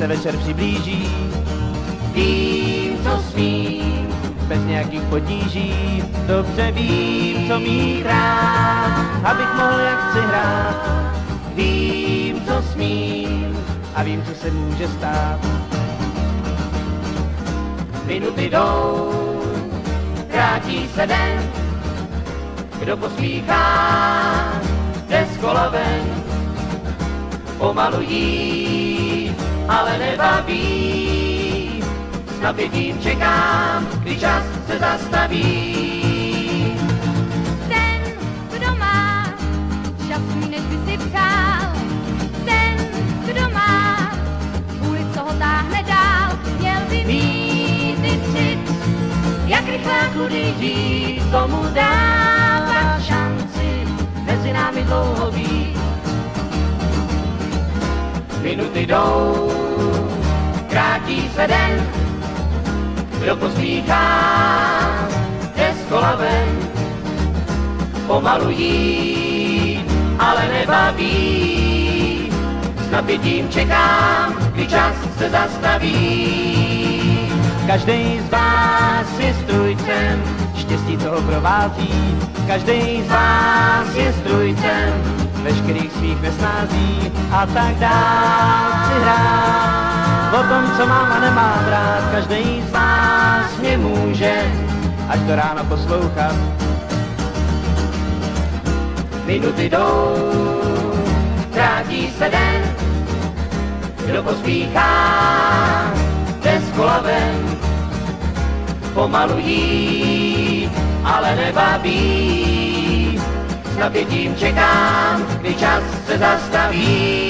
se večer přiblíží. Vím, co smím, bez nějakých potíží, dobře vím, co mít rád, abych mohl jak chci hrát. Vím, co smím a vím, co se může stát. Minuty jdou, krátí se den, kdo posmíchá, jde z kola ven. Pomalují, ale nebaví, s napětím čekám, kdy čas se zastaví. Ten, kdo má čas než by si přál, ten, kdo má kvůli co ho táhne dál, měl by mít i Jak rychle kudy žít, tomu dávat šanci, mezi námi dlouho být. Minuty jdou, krátí se den, kdo pospíchá, jde z kola ven. Pomalují, ale nebaví, s napětím čekám, kdy čas se zastaví. Každý z vás je strujcem, štěstí toho provází. Každý z vás je strujcem, veškerých svých nesnází a tak dál si hrát. O tom, co mám a nemám rád, každý z vás mě může až do rána poslouchat. Minuty jdou, krátí se den, kdo pospíchá, jde z ven. Pomalují, ale nebaví, napětím čekám, kdy čas se zastaví.